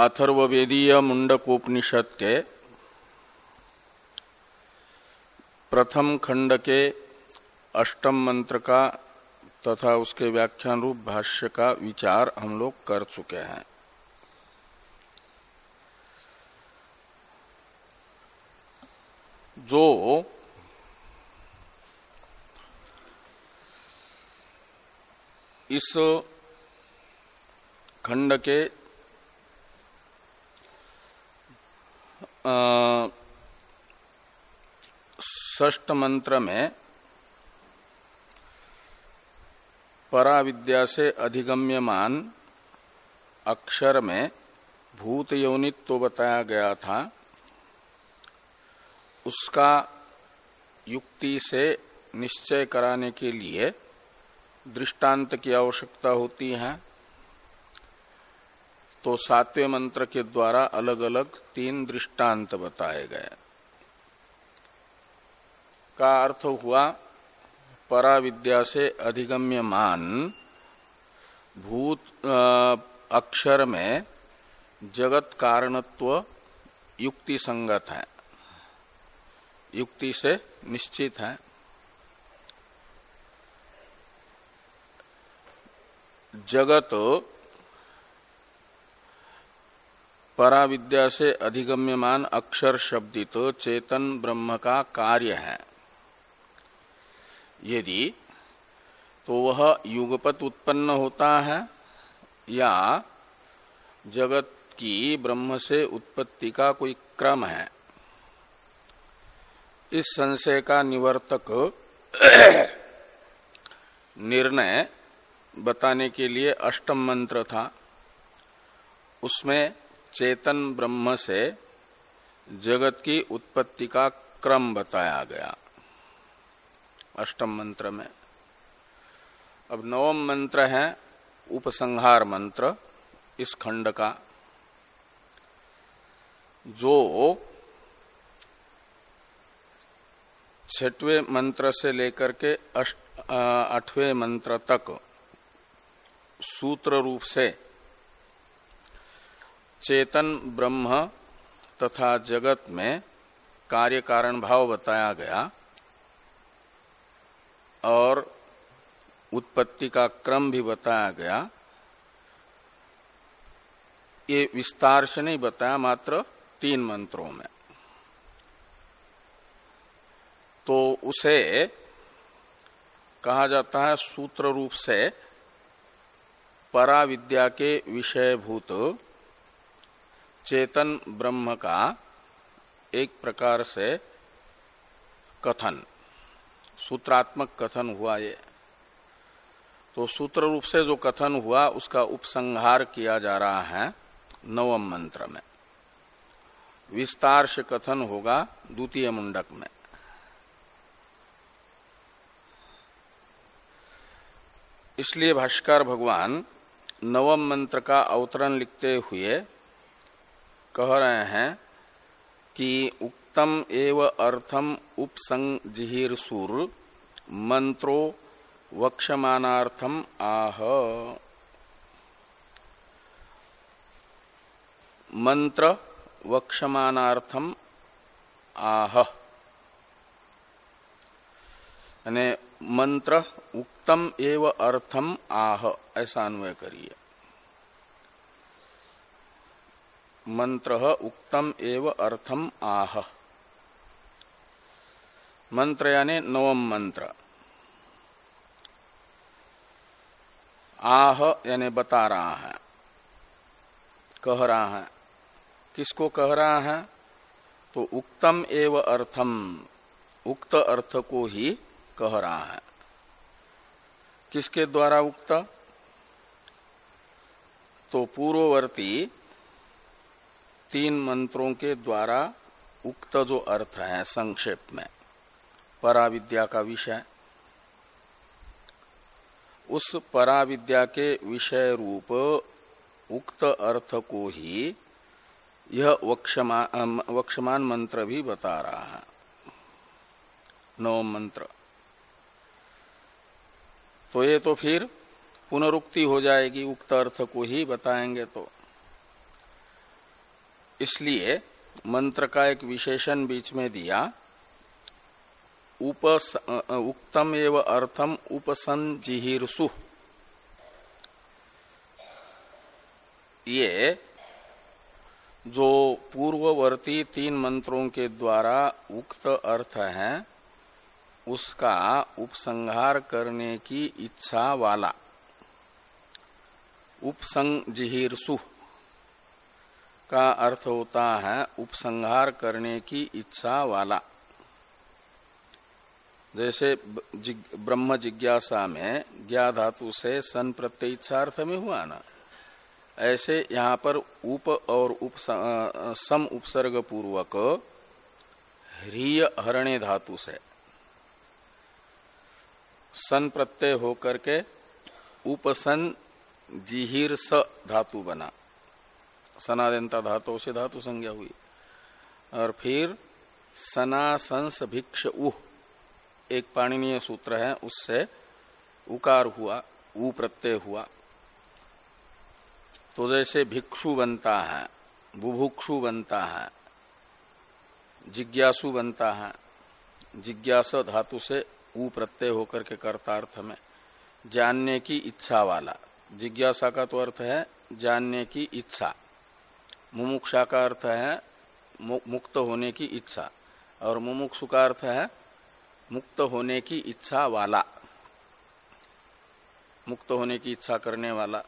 अथर्वेदीय मुंडकोपनिषद के प्रथम खंड के अष्टम मंत्र का तथा उसके व्याख्यान रूप भाष्य का विचार हम लोग कर चुके हैं। जो इस खंड के ष्ट मंत्र में पराविद्या से अधिगम्यमान अक्षर में भूत यौनित्व तो बताया गया था। उसका युक्ति से निश्चय कराने के लिए दृष्टांत की आवश्यकता होती है। तो सातवें मंत्र के द्वारा अलग अलग तीन दृष्टांत बताए गए। का अर्थ हुआ, पराविद्या से अधिगम्यमान, भूत अक्षर में जगत कारणत्व युक्ति संगत है। युक्ति से निश्चित है। जगत पराविद्या से अधिगम्यमान अक्षर शब्दित चेतन ब्रह्म का कार्य है। यदि तो वह युगपत उत्पन्न होता है या जगत की ब्रह्म से उत्पत्ति का कोई क्रम है। इस संशय का निवर्तक निर्णय बताने के लिए अष्टम मंत्र था। उसमें चेतन ब्रह्म से जगत की उत्पत्ति का क्रम बताया गया। अष्टम मंत्र में। अब नवम मंत्र है उपसंहार मंत्र, इस खंड का, जो छठवें मंत्र से लेकर के आठवें मंत्र तक सूत्र रूप से चेतन ब्रह्म तथा जगत में कार्य कारण भाव बताया गया और उत्पत्ति का क्रम भी बताया गया। ये विस्तार से नहीं बताया, मात्र तीन मंत्रों में। तो उसे कहा जाता है सूत्र रूप से पराविद्या के विषयभूत चेतन ब्रह्म का एक प्रकार से कथन, सूत्रात्मक कथन हुआ ये। तो सूत्र रूप से जो कथन हुआ, उसका उपसंहार किया जा रहा है नवम मंत्र में। विस्तार से कथन होगा द्वितीय मुंडक में। इसलिए भाष्कर भगवान नवम मंत्र का अवतरण लिखते हुए कह रहे हैं कि उक्तम एव अर्थम उपसंजिहिर सुर मंत्रो वक्षमानार्थम आह। मंत्र वक्षमानार्थम आह। मंत्र उक्तम एव अर्थम आह, ऐसा अन्वय करिए। मंत्र उक्तम एव अर्थम आह। मंत्र यानी नवम मंत्र। आह यानी बता रहा है। कह रहा है। किसको कह रहा है? तो उक्तम एव अर्थम। उक्त अर्थ को ही कह रहा है। किसके द्वारा उक्त? तो पूर्ववर्ती तीन मंत्रों के द्वारा उक्त जो अर्थ है संक्षेप में पराविद्या का विषय। उस पराविद्या के विषय रूप उक्त अर्थ को ही यह वक्षमान, वक्षमान मंत्र भी बता रहा है। नवम मंत्र। तो ये तो फिर पुनरुक्ति हो जाएगी उक्त अर्थ को ही बताएँगे तो। इसलिए मंत्र का एक विशेषण बीच में दिया। उपस, उक्तम एवं अर्थम उपसंजिहिर्सु ये जो पूर्ववर्ती तीन मंत्रों के द्वारा उक्त अर्थ है उसका उपसंहार करने की इच्छा वाला। उपसंजिहिर्सु का अर्थ होता है उपसंहार करने की इच्छा वाला। जैसे ब्रह्म जिज्ञासा में ज्ञा धातु से सन प्रत्यय इच्छार्थ में हुआ ना। ऐसे यहाँ पर उप और उप सम उपसर्ग पूर्वक ह्रिय हरणे धातु से सन प्रत्यय होकर के उपसन जिहिर स धातु बना। सनादनता धातु से धातु संज्ञा हुई। और फिर सनासंस भिक्ष उह, एक पाणनीय सूत्र है, उससे उकार हुआ ऊ प्रत्यय हुआ। तो जैसे भिक्षु बनता है, बुभुक्षु बनता है, जिज्ञासु बनता है, जिज्ञास धातु से ऊ प्रत्यय होकर के कर्तार्थ में, जानने की इच्छा वाला। जिज्ञासा का तो अर्थ है, जानने की इच्छा। मुमुक्षा का अर्थ है मुक्त होने की इच्छा। और मुमुक्षु का अर्थ है मुक्त होने की इच्छा वाला। मुक्त होने की इच्छा करने वाला।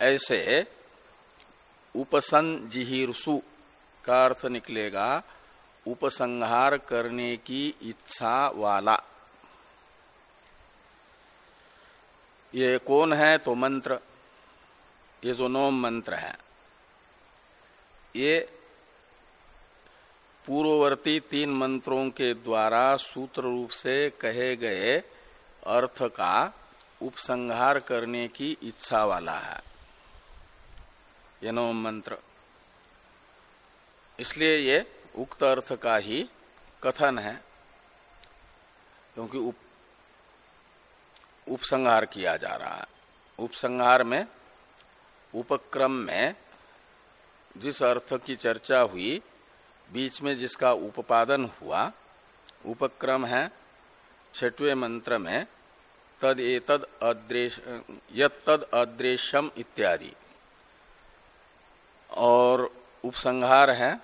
ऐसे उपसन जिहिरसु का अर्थ निकलेगा, उपसंहार करने की इच्छा वाला। ये कौन है तो मंत्र? ये जो नोम मंत्र है ये पूर्ववर्ती तीन मंत्रों के द्वारा सूत्र रूप से कहे गए अर्थ का उपसंहार करने की इच्छा वाला है। ये नवम मंत्र। इसलिए ये उक्त अर्थ का ही कथन है क्योंकि उप, उपसंहार किया जा रहा है। उपसंहार में उपक्रम में जिस अर्थ की चर्चा हुई, बीच में जिसका उपादन हुआ, उपक्रम है छठवें मंत्र में, तद एतद यद अदृश्यम इत्यादि। और उपसंहार है,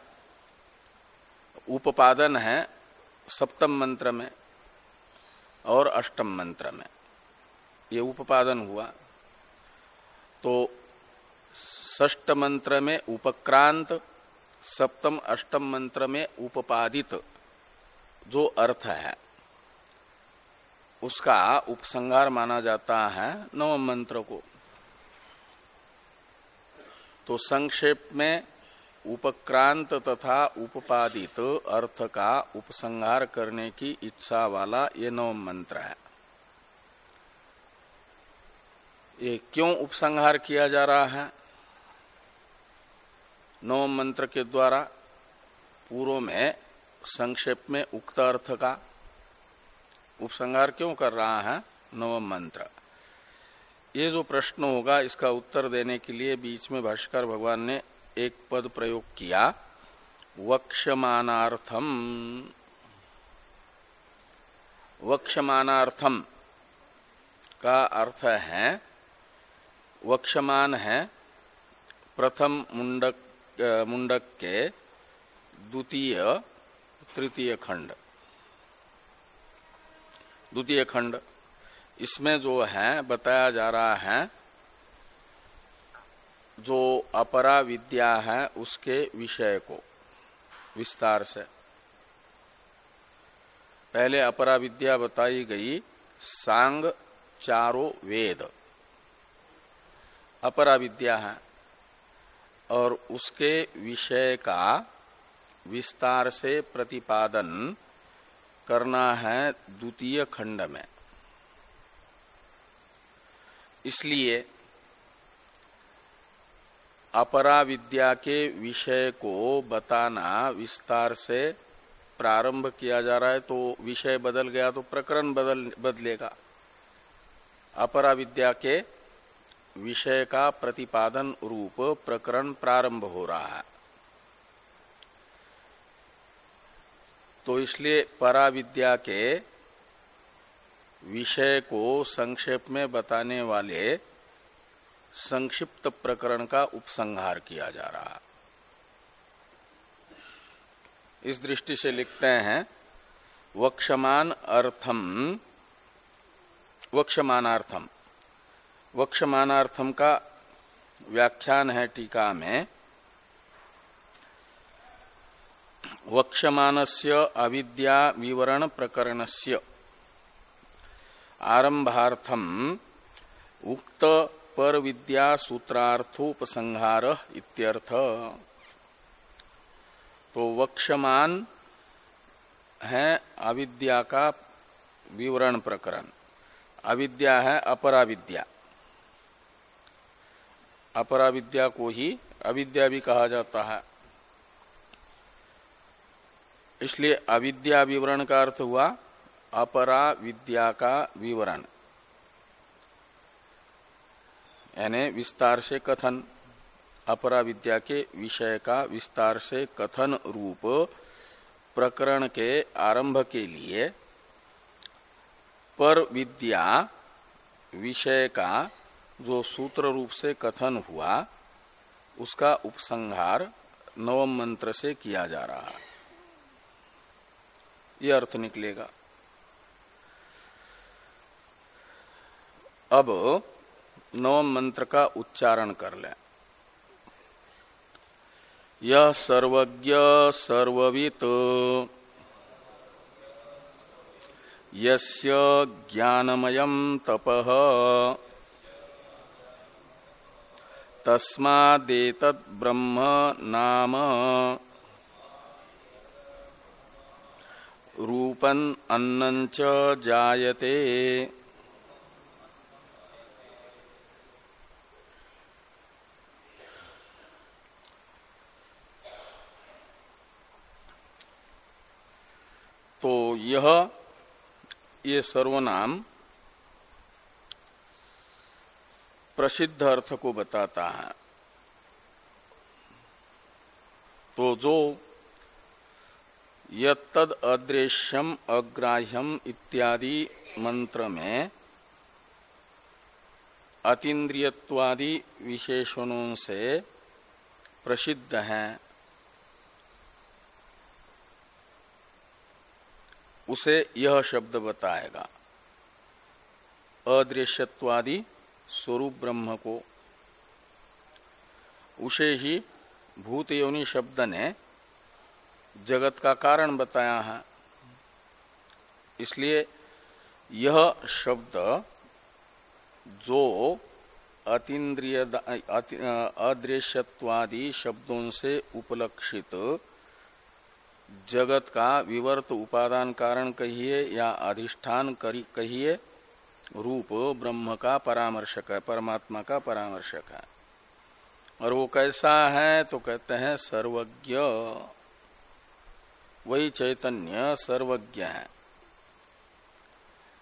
उपादन है सप्तम मंत्र में और अष्टम मंत्र में। ये उपादन हुआ। तो ष्ट मंत्र में उपक्रांत, सप्तम अष्टम मंत्र में उपपादित, जो अर्थ है, उसका उपसंहार माना जाता है नवम मंत्र को। तो संक्षेप में, उपक्रांत तथा उपपादित अर्थ का उपसंहार करने की इच्छा वाला ये नवम मंत्र है। ये क्यों उपसंहार किया जा रहा है? नवम मंत्र के द्वारा पूर्व में संक्षेप में उक्त अर्थ का उपसंहार क्यों कर रहा है? नवम मंत्र। ये जो प्रश्न होगा, इसका उत्तर देने के लिए बीच में भाष्कर भगवान ने एक पद प्रयोग किया। वक्षमानार्थम वक्षमानार्थम का अर्थ है वक्षमान है, प्रथम मुंडक मुंडक के द्वितीय, तृतीय खंड। द्वितीय खंड। इसमें जो है, बताया जा रहा है, जो अपरा विद्या है, उसके विषय को, विस्तार से। पहले अपरा विद्या बताई गई, सांग चारो वेद। अपरा विद्या है। और उसके विषय का विस्तार से प्रतिपादन करना है द्वितीय खंड में। इसलिए अपरा विद्या के विषय को बताना विस्तार से प्रारंभ किया जा रहा है तो विषय बदल गया तो प्रकरण बदल, बदलेगा। अपरा विद्या के विषय का प्रतिपादन रूप प्रकरण प्रारंभ हो रहा है। तो इसलिए पराविद्या के विषय को संक्षेप में बताने वाले संक्षिप्त प्रकरण का उपसंहार किया जा रहा इस दृष्टि से लिखते हैं, वक्षमान अर्थम, वक्षमानार्थम। वक्षमानार्थम का व्याख्यान है टीका में। वक्षमानस्य अविद्या विवरण प्रकरणस्य। आरंभार्थम उक्त पर विद्या सूत्रार्थोपसंहार इत्यर्थ। तो वक्षमान है अविद्या का विवरण प्रकरण। अविद्या है अपरा विद्या अपरा विद्या को ही अविद्या भी कहा जाता है। इसलिए अविद्या विवरण का अर्थ हुआ अपरा विद्या का विवरण। यानी विस्तार से कथन अपरा विद्या के विषय का विस्तार से कथन रूप प्रकरण के आरंभ के लिए पर विद्या विषय का जो सूत्र रूप से कथन हुआ, उसका उपसंहार नवम मंत्र से किया जा रहा है। यह अर्थ निकलेगा। अब नवम मंत्र का उच्चारण कर लें। यह सर्वज्ञ सर्ववित, यस्य ज्ञानमयं तपः। तस्मादेतत् ब्रह्म नाम। रूपन अन्नंच जायते। तो यह ये सर्वनाम प्रसिद्ध अर्थ को बताता है। तो जो यद अदृश्यम अग्राह्यम इत्यादि मंत्र में अतीन्द्रियवादी विशेषणों से प्रसिद्ध हैं, उसे यह शब्द बताएगा। अदृश्यत्वादि स्वरूप ब्रह्म को। उसे ही भूत योनि शब्द ने जगत का कारण बताया है। इसलिए यह शब्द जो अतीन्द्रिय अदृश्यत्वादि शब्दों से उपलक्षित जगत का विवर्त उपादान कारण कहिए या अधिष्ठान कहिए रूप ब्रह्म का परामर्शक है, परमात्मा का परामर्शक है। और वो कैसा है तो कहते हैं सर्वज्ञ। वही चैतन्य सर्वज्ञ है।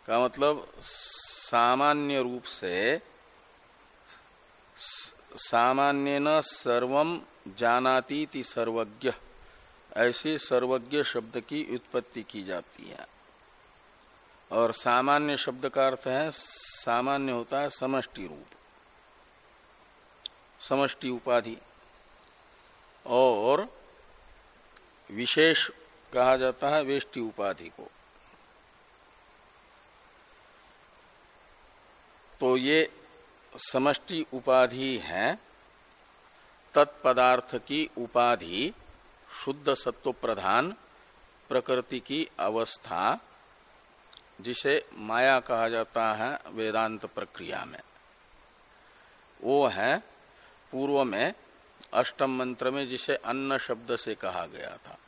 का मतलब सामान्य रूप से सामान्य न सर्वम जानाती सर्वज्ञ। ऐसे सर्वज्ञ शब्द की उत्पत्ति की जाती है। और सामान्य शब्द का अर्थ है, सामान्य होता है समष्टि रूप। समष्टि उपाधि। और विशेष कहा जाता है वेष्टि उपाधि को। तो ये समष्टि उपाधि है, तत्पदार्थ की उपाधि, शुद्ध सत्व प्रधान, प्रकृति की अवस्था जिसे माया कहा जाता है वेदांत प्रक्रिया में। वो है पूर्व में अष्टम मंत्र में जिसे अन्न शब्द से कहा गया था।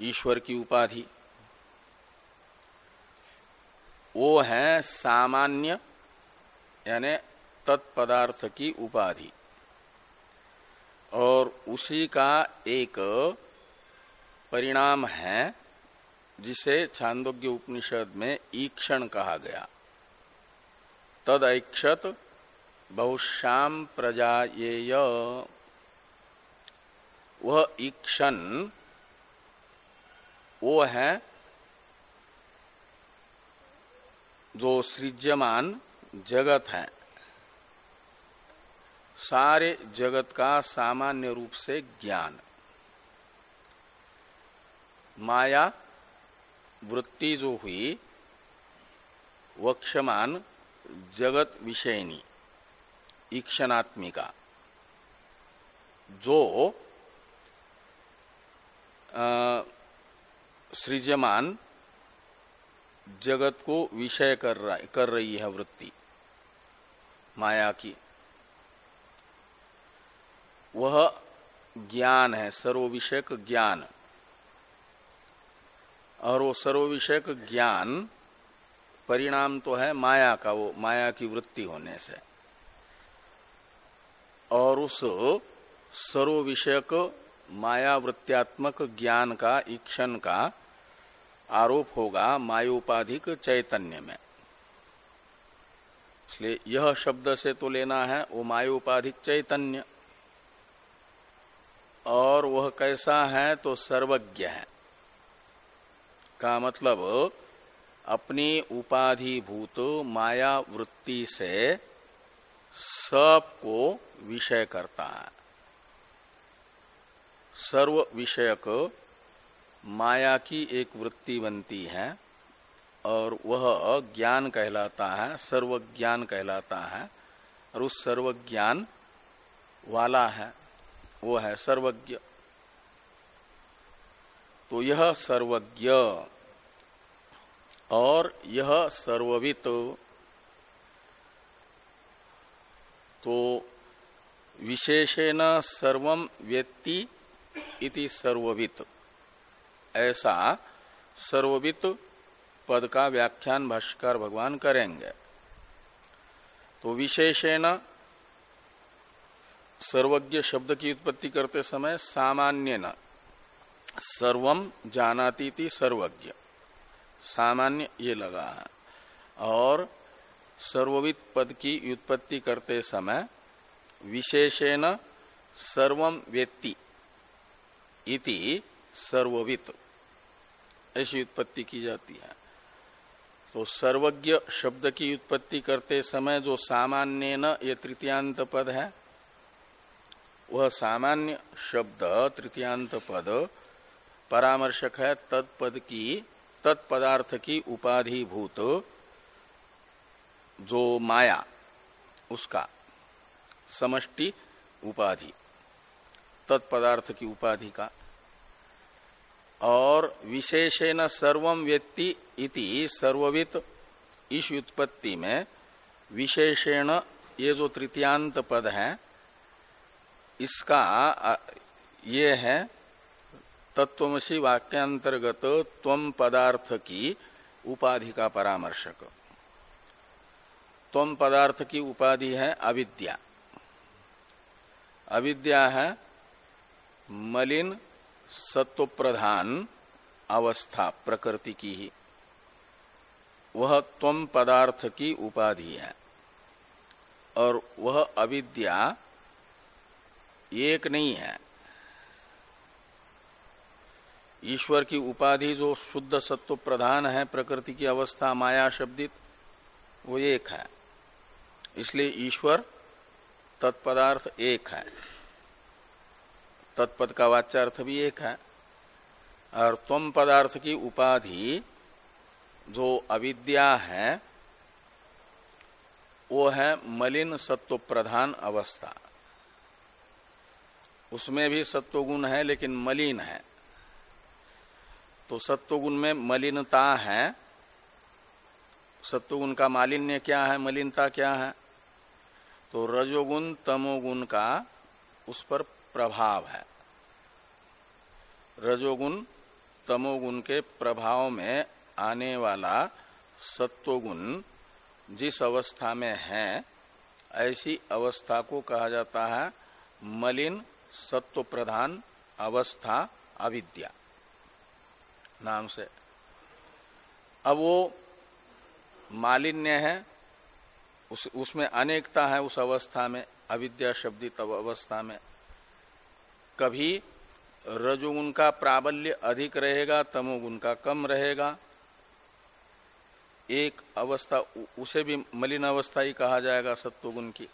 ईश्वर की उपाधि। वो है सामान्य, यानी तत्पदार्थ की उपाधि। और उसी का एक परिणाम है, जिसे छांदोग्य उपनिषद में ईक्षण कहा गया। तद ऐक्षत बहुश्याम प्रजा ये वह ईक्षण, वो है जो सृज्यमान जगत है। सारे जगत का सामान्य रूप से ज्ञान। माया वृत्ति जो हुई, वक्षमान जगत विषयनी, ईक्षणात्मिका, जो सृजमान जगत को विषय कर रहा कर रही है वृत्ति, माया की। वह ज्ञान है सर्व विषयक ज्ञान। और वो सर्व विषयक ज्ञान परिणाम तो है माया का, वो माया की वृत्ति होने से। और उस सर्व विषयक माया वृत्त्यात्मक ज्ञान का, ईक्षण का आरोप होगा मायोपाधिक चैतन्य में। इसलिए यह शब्द से तो लेना है, वो मायोपाधिक चैतन्य। और वह कैसा है तो सर्वज्ञ है। का मतलब अपनी उपाधिभूत माया वृत्ति से सबको विषय करता है। सर्व विषयक माया की एक वृत्ति बनती है और वह ज्ञान कहलाता है सर्व ज्ञान कहलाता है और उस सर्व ज्ञान वाला है, वो है सर्वज्ञ। तो यह सर्वज्ञ और यह सर्ववित। तो विशेषेण सर्व व्यक्ति इति सर्ववित। ऐसा सर्ववित पद का व्याख्यान भाष्कर भगवान करेंगे। तो विशेषेण सर्वज्ञ शब्द की उत्पत्ति करते समय सामान्य न सर्वम जानाती थी सर्वज्ञ। सामान्य ये लगा है। और सर्ववित पद की उत्पत्ति करते समय विशेषेण सर्वम व्यक्ति इति सर्ववित ऐसी उत्पत्ति की जाती है। तो सर्वज्ञ शब्द की उत्पत्ति करते समय जो सामान्य न ये तृतीयांत पद है, वह सामान्य शब्द तृतीयांत पद परामर्शक है तत्पद की तत्पदार्थ की उपाधिभूत जो माया, उसका समष्टि उपाधि तत्पदार्थ की उपाधि का। और विशेषेण सर्वम व्यक्ति इति सर्ववित इस उत्पत्ति में विशेषेण ये जो तृतीयांत पद है, इसका ये है तत्वमसी वाक्यांतर्गत त्वम पदार्थ की उपाधि का परामर्शक। त्वम पदार्थ की उपाधि है अविद्या। अविद्या है मलिन सत्व प्रधान अवस्था, प्रकृति की ही। वह त्वम पदार्थ की उपाधि है। और वह अविद्या एक नहीं है। ईश्वर की उपाधि जो शुद्ध सत्व प्रधान है प्रकृति की अवस्था माया शब्दित, वो एक है। इसलिए ईश्वर तत्पदार्थ एक है। तत्पद का वाच्यार्थ भी एक है। और तुम पदार्थ की उपाधि जो अविद्या है, वो है मलिन सत्व प्रधान अवस्था। उसमें भी सत्वगुण है, लेकिन मलिन है। तो सत्वगुण में मलिनता है। सत्वगुण का मालिन्य क्या है? मलिनता क्या है? तो रजोगुण, तमोगुण का उस पर प्रभाव है। रजोगुण, तमोगुण के प्रभाव में आने वाला सत्वगुण जिस अवस्था में है, ऐसी अवस्था को कहा जाता है मलिन सत्व प्रधान अवस्था अविद्या। नाम से। अब वो मालिन्य है, उस, उसमें अनेकता है उस अवस्था में, अविद्या शब्दित अवस्था में। कभी रजोगुण का प्राबल्य अधिक रहेगा तमोगुण का कम रहेगा। एक अवस्था उसे भी मलिन अवस्था ही कहा जाएगा सत्वगुण की।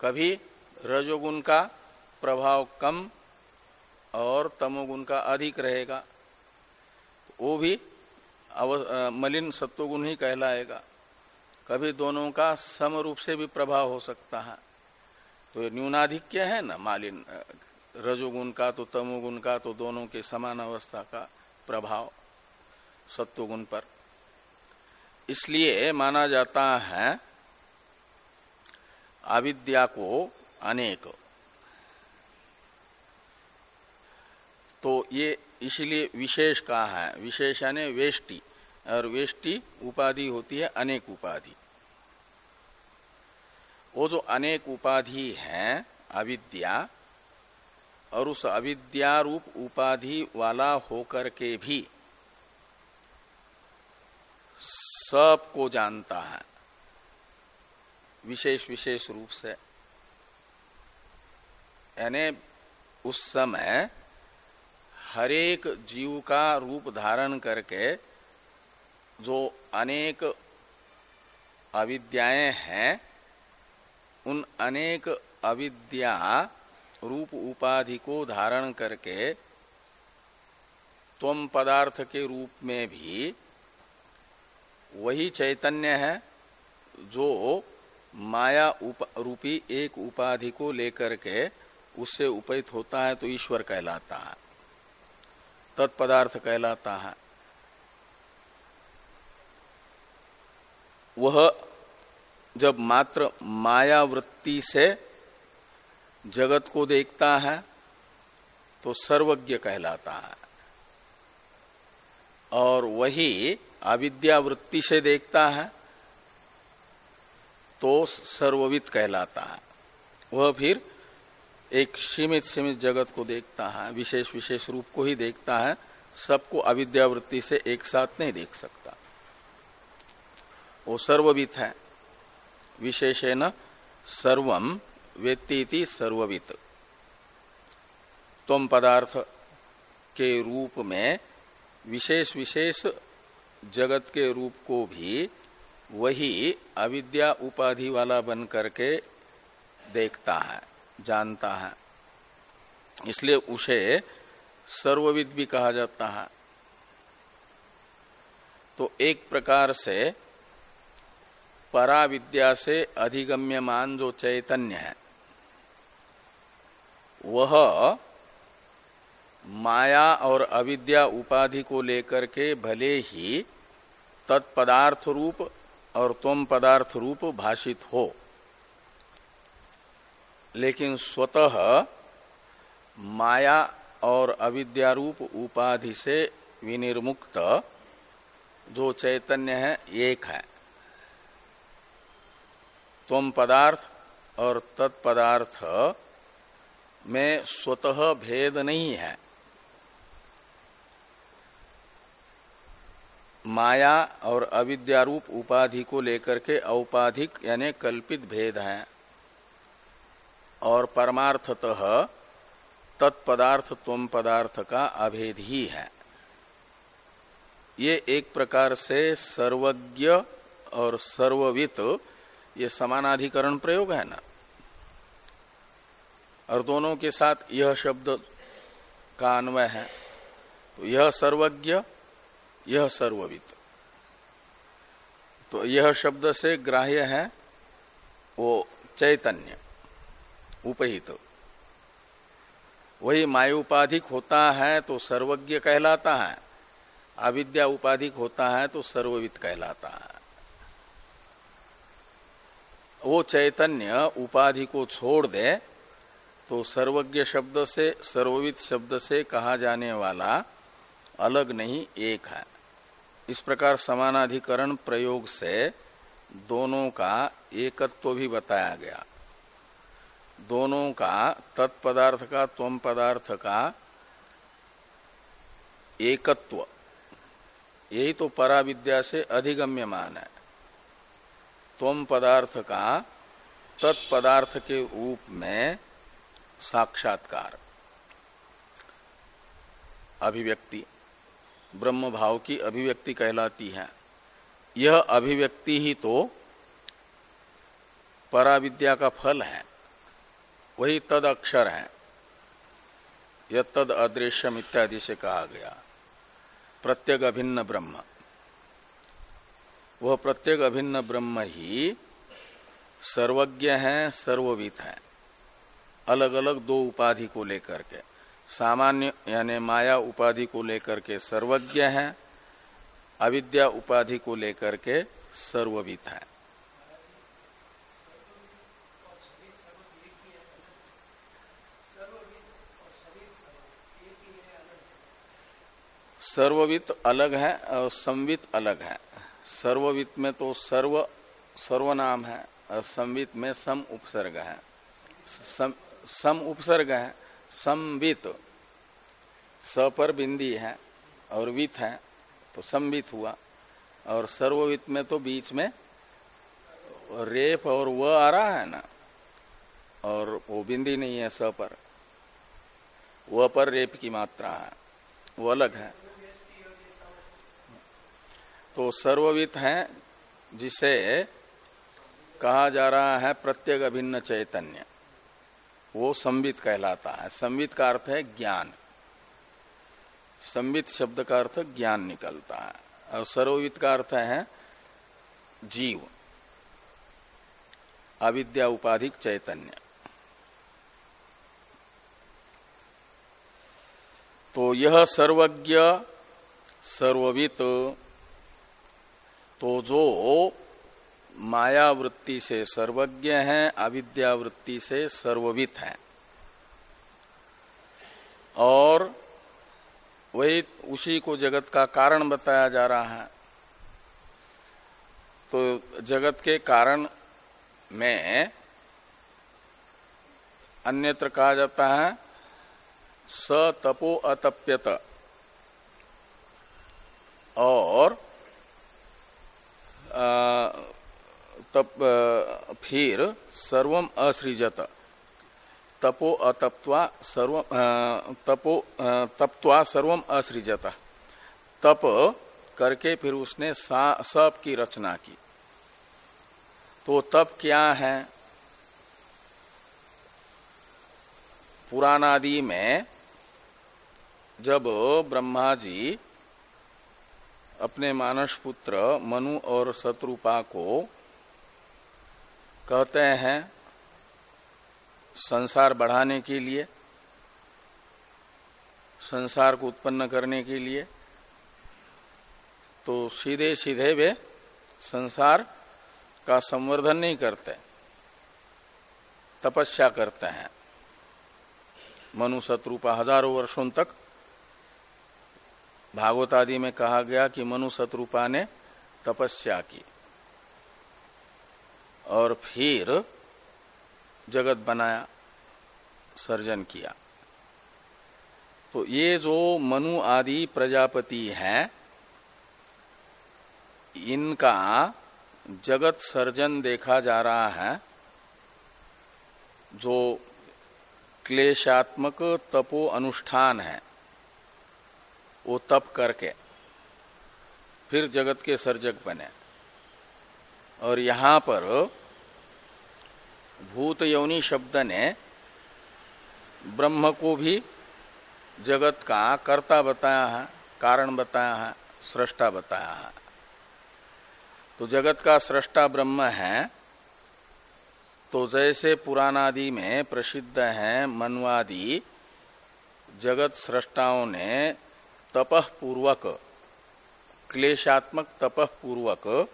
कभी रजोगुण का प्रभाव कम और तमोगुण का अधिक रहेगा। वो भी मलिन सत्वगुण ही कहलाएगा। कभी दोनों का सम रूप से भी प्रभाव हो सकता है। तो न्यूनाधिक्य है ना मालिन रजोगुण का तो तमोगुण का तो दोनों के समान अवस्था का प्रभाव सत्वगुण पर। इसलिए माना जाता है, अविद्या को अनेक तो ये इसलिए विशेष कहा है। विशेष यानी वेष्टि। और वेष्टि उपाधि होती है अनेक उपाधि। वो जो अनेक उपाधि है, अविद्या, और उस अविद्या रूप उपाधि वाला होकर के भी सबको जानता है। विशेष विशेष रूप से। यानी उस समय हरेक जीव का रूप धारण करके जो अनेक अविद्याएँ हैं उन अनेक अविद्या रूप उपाधि को धारण करके त्वम पदार्थ के रूप में भी वही चैतन्य है जो माया उप, रूपी एक उपाधि को लेकर के उससे उपहित होता है तो ईश्वर कहलाता है। तत्पदार्थ कहलाता है। वह जब मात्र माया वृत्ति से जगत को देखता है तो सर्वज्ञ कहलाता है। और वही अविद्या वृत्ति से देखता है तो सर्ववित कहलाता है। वह फिर एक सीमित सीमित जगत को देखता है, विशेष विशेष रूप को ही देखता है, सबको अविद्यावृत्ति से एक साथ नहीं देख सकता। वो सर्ववित है। विशेषण सर्वम वेत्ती सर्ववित। तुम पदार्थ के रूप में विशेष विशेष जगत के रूप को भी वही अविद्या उपाधि वाला बन करके देखता है। जानता है। इसलिए उसे सर्वविद भी कहा जाता है। तो एक प्रकार से पराविद्या से अधिगम्यमान जो चैतन्य है, वह माया और अविद्या उपाधि को लेकर के भले ही तत्पदार्थ रूप और तुम पदार्थ रूप भाषित हो। लेकिन स्वतः माया और अविद्यारूप उपाधि से विनिर्मुक्त जो चैतन्य है, एक है। तुम पदार्थ और तत्पदार्थ में स्वतः भेद नहीं है। माया और अविद्यारूप उपाधि को लेकर के औपाधिक यानी कल्पित भेद हैं। और परमार्थतः तत्पदार्थ तुम पदार्थ का अभेद ही है। ये एक प्रकार से सर्वज्ञ और सर्ववित, ये समानाधिकरण प्रयोग है ना? और दोनों के साथ यह शब्द का अन्वय है। तो यह सर्वज्ञ, यह सर्ववित। तो यह शब्द से ग्राह्य है वो चैतन्य। उपहित। तो। वही मायुपाधिक होता है तो सर्वज्ञ कहलाता है। अविद्या उपाधिक होता है तो सर्ववित कहलाता है। वो चैतन्य उपाधि को छोड़ दे तो सर्वज्ञ शब्द से सर्ववित शब्द से कहा जाने वाला अलग नहीं, एक है। इस प्रकार समानाधिकरण प्रयोग से दोनों का एकत्व भी बताया गया। दोनों का, तत्पदार्थ का त्वम पदार्थ का एकत्व। यही तो पराविद्या से अधिगम्यमान है। तम पदार्थ का, तत्पदार्थ के रूप में साक्षात्कार। अभिव्यक्ति। ब्रह्म भाव की अभिव्यक्ति कहलाती है। यह अभिव्यक्ति ही तो पराविद्या का फल है। वही तद अक्षर है। यह तद अदृश्यम इत्यादि से कहा गया। प्रत्येक अभिन्न ब्रह्म। वह प्रत्येक अभिन्न ब्रह्म ही सर्वज्ञ है सर्ववित है। अलग अलग दो उपाधि को लेकर के। सामान्य यानी माया उपाधि को लेकर के सर्वज्ञ है, अविद्या उपाधि को लेकर के सर्ववित है। सर्ववित अलग है और संवित अलग है। सर्ववित में तो सर्व सर्वनाम है और संवित में सम उपसर्ग है। सम, सम उपसर्ग है संवित। स पर बिंदी है और वित है तो संवित हुआ। और सर्ववित में तो बीच में रेप और व आ रहा है ना और वो बिंदी नहीं है स पर। व पर रेप की मात्रा है वो अलग है। तो सर्ववित है जिसे कहा जा रहा है प्रत्येक अभिन्न चैतन्य। वो संवित कहलाता है। संवित का अर्थ है ज्ञान। संवित शब्द का अर्थ ज्ञान निकलता है। और सर्ववित का अर्थ है जीव। अविद्या उपाधिक चैतन्य। तो यह सर्वज्ञ, सर्ववित तो जो माया वृत्ति से सर्वज्ञ है अविद्या वृत्ति से सर्ववित है। और वही उसी को जगत का कारण बताया जा रहा है। तो जगत के कारण में अन्यत्र कहा जाता है, स तपो अतप्यत। और तप फिर सर्वम असृजत। तपो अतप्वा सर्व तपो तप्वा सर्वम असृजत। तप करके फिर उसने सब की रचना की। तो तप क्या है? पुराणादि में जब ब्रह्मा जी अपने मानस पुत्र मनु और शत्रुपा को कहते हैं, संसार बढ़ाने के लिए, संसार को उत्पन्न करने के लिए। तो सीधे सीधे वे संसार का संवर्धन नहीं करते, तपस्या करते हैं। मनु शत्रुपा हज़ारों वर्षों तक भागवत आदि में कहा गया कि मनु शत्रुपा ने तपस्या की। और फिर जगत बनाया, सर्जन किया। तो ये जो मनु आदि प्रजापति हैं, इनका जगत सर्जन देखा जा रहा है, जो क्लेशात्मक तपो अनुष्ठान है। वो तप करके फिर जगत के सर्जक बने। और यहाँ पर भूत यौनी शब्द ने ब्रह्म को भी जगत का कर्ता बताया है, कारण बताया है, सृष्टा बताया है। तो जगत का सृष्टा ब्रह्म है तो जैसे पुराणादि में प्रसिद्ध है मनवादि, जगत सृष्टाओं ने तपह पूर्वक क्लेशात्मक तपह पूर्वक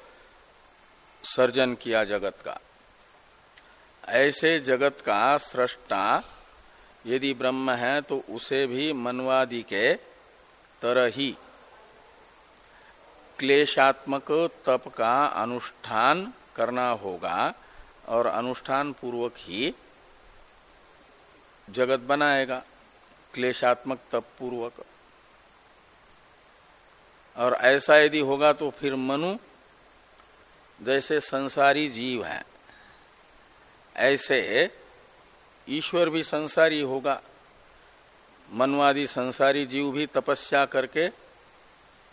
सर्जन किया जगत का। ऐसे जगत का सृष्टा यदि ब्रह्म है तो उसे भी मनवादि के तरह ही। क्लेशात्मक तप का अनुष्ठान करना होगा और अनुष्ठान पूर्वक ही जगत बनाएगा। क्लेशात्मक तप पूर्वक। और ऐसा यदि होगा तो फिर मनु जैसे संसारी जीव है। ऐसे ईश्वर भी संसारी होगा, मनवादी संसारी जीव भी तपस्या करके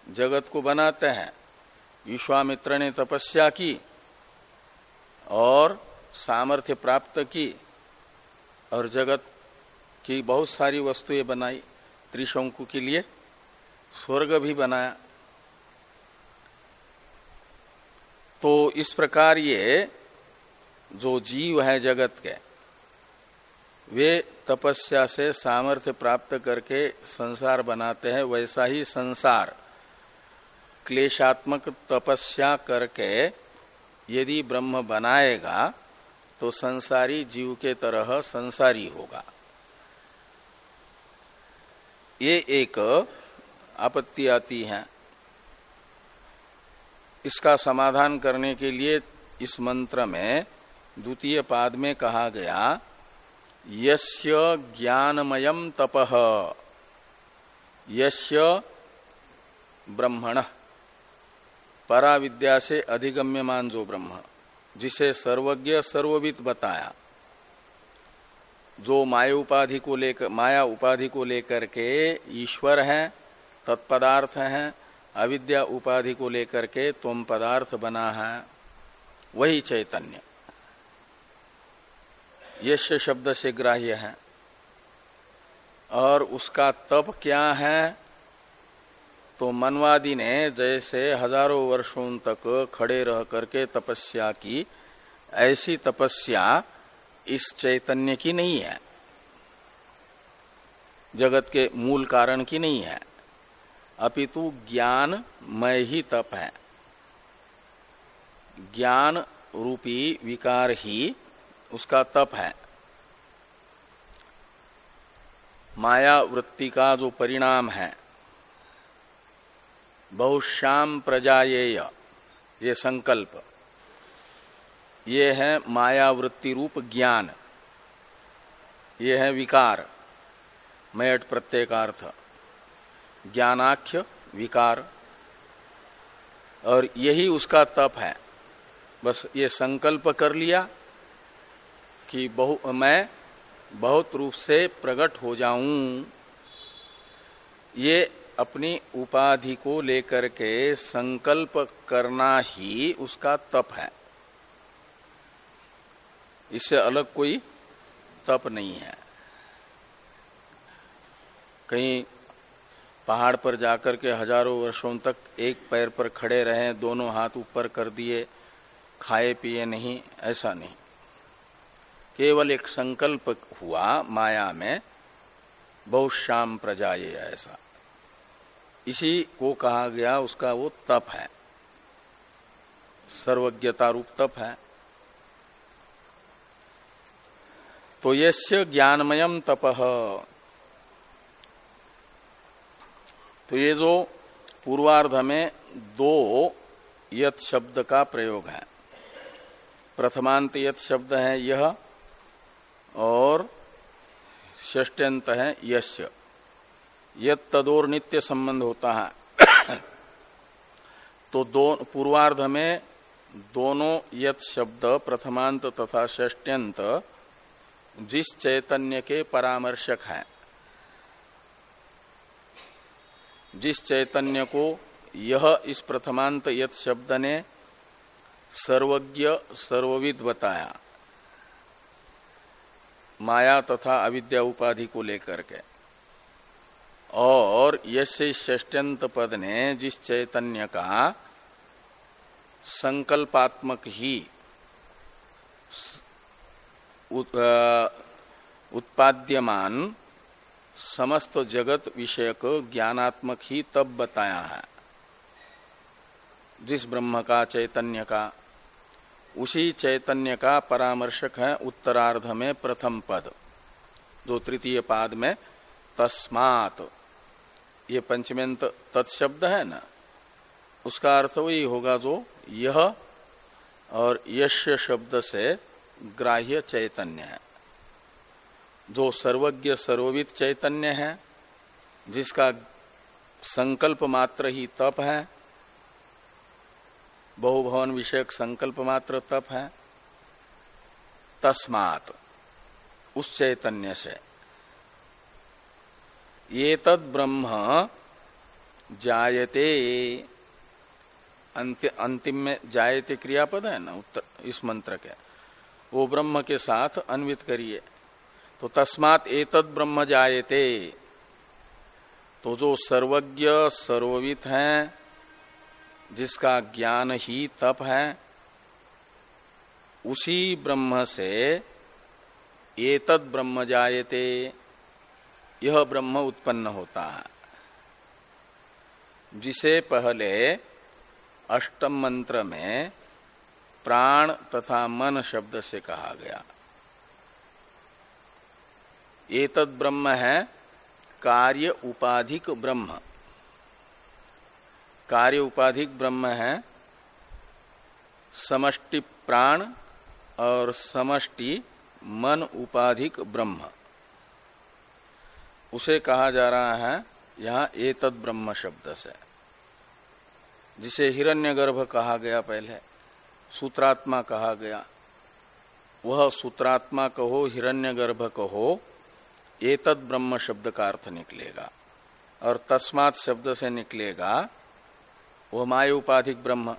जगत को बनाते हैं। विश्वामित्र ने तपस्या की और सामर्थ्य प्राप्त की और जगत की बहुत सारी वस्तुएँ बनाई, त्रिशंकु के लिए, स्वर्ग भी बनाया। तो इस प्रकार ये जो जीव है जगत के, वे तपस्या से सामर्थ्य प्राप्त करके संसार बनाते हैं, वैसा ही संसार क्लेशात्मक तपस्या करके यदि ब्रह्म बनाएगा तो संसारी जीव के तरह संसारी होगा। ये एक आपत्ति आती है। इसका समाधान करने के लिए इस मंत्र में, द्वितीय पाद में कहा गया, यस्य ज्ञानमयम तपह यस्य ब्रह्मण। परा विद्या से अधिगम्यमान जो ब्रह्म, जिसे सर्वज्ञ सर्वविद बताया। जो माया उपाधि को लेकर, माया उपाधि को लेकर के ईश्वर है, तत्पदार्थ है अविद्या उपाधि को लेकर के तुम पदार्थ बना है, वही चैतन्य। यश शब्द से ग्राह्य है। और उसका तप क्या है तो मनवादी ने जैसे हज़ारों वर्षों तक खड़े रह करके तपस्या की, ऐसी तपस्या इस चैतन्य की नहीं है। जगत के मूल कारण की नहीं है। अपितु ज्ञान मय ही तप है। ज्ञान रूपी विकार ही उसका तप है। माया वृत्ति का जो परिणाम है बहुश्याम प्रजाएय ये संकल्प। ये है मायावृत्ति रूप ज्ञान। ये है विकार, मैट प्रत्येकार्थ। ज्ञानाख्य, विकार। और यही उसका तप है। बस ये संकल्प कर लिया कि बहु, मैं बहुत रूप से प्रकट हो जाऊँ। ये अपनी उपाधि को लेकर के संकल्प करना ही उसका तप है। इससे अलग कोई तप नहीं है। कहीं पहाड़ पर जाकर के हज़ारों वर्षों तक एक पैर पर खड़े रहे, दोनों हाथ ऊपर कर दिए, खाए, पिए नहीं, ऐसा नहीं। केवल एक संकल्प हुआ माया में, बहुत श्याम ये ऐसा। इसी को कहा गया, उसका वो तप है। सर्वज्ञता रूप तप है। तो यस्य ज्ञानमयम तप। तो ये जो पूर्वार्ध में दो यथ शब्द का प्रयोग है। प्रथमांत यथ शब्द है यह और ष्टंत है यश यद तदोर नित्य संबंध होता है। तो दो पूर्वार्ध में दोनों यत शब्द, प्रथमांत तथा षष्ट्यंत, जिस चैतन्य के परामर्शक है। जिस चैतन्य को यह इस प्रथमांत यत शब्द ने सर्वज्ञ, सर्वविद बताया, माया तथा अविद्या उपाधि को लेकर के। और ष्टंत पद ने जिस चैतन्य का संकल्पात्मक ही उत्पाद्यमान समस्त जगत विषयक ज्ञानात्मक ही तब बताया है। जिस ब्रह्म का चैतन्य का, उसी चैतन्य का परामर्शक है उत्तरार्ध में प्रथम पद। जो तृतीय पाद में तस्मात। ये पंचमेंत तत्शब्द है ना? उसका अर्थ वही होगा जो यह और यश शब्द से ग्राह्य चैतन्य है। जो सर्वज्ञ सर्वविद चैतन्य है, जिसका संकल्प मात्र ही तप है, बहुभवन विषयक संकल्प मात्र तप है, तस्मात उस चैतन्य से। ये तद ब्रह्म जायते। अंतिम में जायते क्रियापद है ना, उत्तर, इस मंत्र के। वो ब्रह्म के साथ अन्वित करिए। तो तस्मात एतद ब्रह्म जायते। तो जो सर्वज्ञ सर्ववित है, जिसका ज्ञान ही तप है, उसी ब्रह्म से एतद ब्रह्म जायते, यह ब्रह्म उत्पन्न होता है। जिसे पहले अष्टम मंत्र में प्राण तथा मन शब्द से कहा गया। एतद ब्रह्म है कार्य उपाधिक ब्रह्म। कार्य उपाधिक ब्रह्म है समष्टि प्राण और समष्टि मन उपाधिक ब्रह्म। उसे कहा जा रहा है यहाँ एतद ब्रह्म शब्द से, जिसे हिरण्यगर्भ कहा गया पहले, सूत्रात्मा कहा गया। वह सूत्रात्मा कहो, हिरण्यगर्भ कहो एतद ब्रह्म शब्द का अर्थ निकलेगा। और तस्मात शब्द से निकलेगा वह माय उपाधिक ब्रह्म।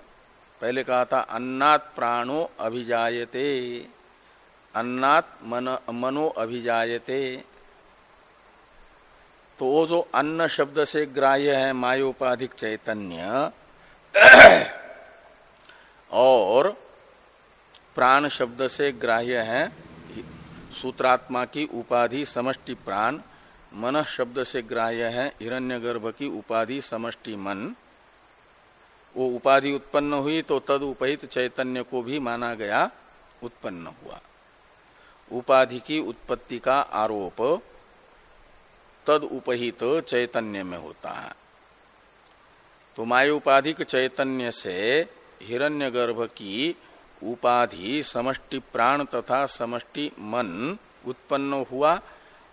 पहले कहा था, अन्नात प्राणो अभिजायते। अन्नात मन, मनो अभिजायते। तो वो जो अन्न शब्द से ग्राह्य है मायोपाधिक चैतन्य, और प्राण शब्द से ग्राह्य है सूत्रात्मा की उपाधि समष्टि प्राण, मन शब्द से ग्राह्य है, हिरण्यगर्भ की उपाधि समष्टि मन। वो उपाधि उत्पन्न हुई तो तद उपहित चैतन्य को भी माना गया, उत्पन्न हुआ। उपाधि की उत्पत्ति का आरोप तद उपहित चैतन्य में होता है। तो मायुपाधिक चैतन्य से हिरण्यगर्भ की उपाधि, समष्टि प्राण तथा समष्टि मन उत्पन्न हुआ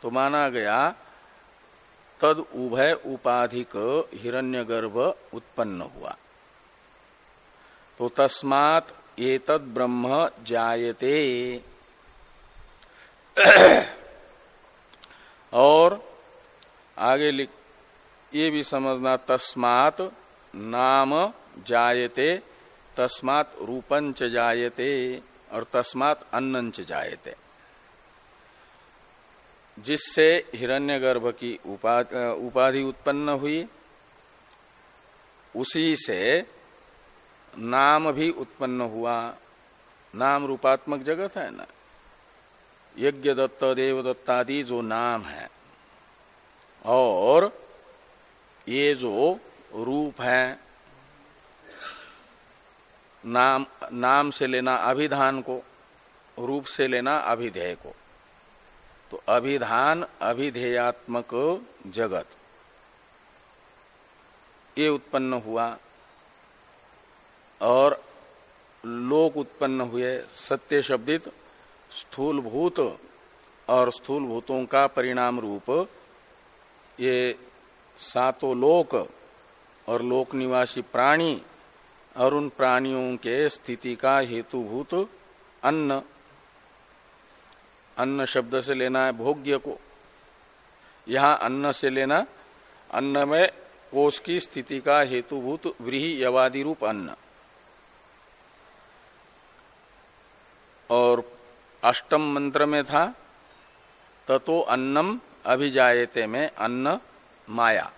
तो माना गया, तद उभय उपाधिक हिरण्यगर्भ उत्पन्न हुआ। तो तस्मात ये तद ब्रह्म जायते। और आगे लिख, ये भी समझना, तस्मात नाम जायते। तस्मात रूपंच जायते और तस्मात अन्नंच जायते। जिससे हिरण्यगर्भ की उपाधि उत्पन्न हुई, उसी से नाम भी उत्पन्न हुआ। नाम रूपात्मक जगत है ना? यज्ञ दत्त देवदत्तादि जो नाम है, और ये जो रूप है नाम नाम से लेना अभिधान को, रूप से लेना अभिधेय को। तो अभिधान अभिधेयात्मक जगत। ये उत्पन्न हुआ और लोक उत्पन्न हुए सत्य शब्दित स्थूल भूत और स्थूल भूतों का परिणाम रूप ये सातों लोक और लोक निवासी प्राणी और उन प्राणियों के स्थिति का हेतुभूत अन्न। अन्न शब्द से लेना है भोग्य को। यहाँ अन्न से लेना, अन्न में कोष की स्थिति का हेतुभूत व्रीही यवादि रूप अन्न। और अष्टम मंत्र में था, ततो अन्नम अभिजायते में अन्न माया।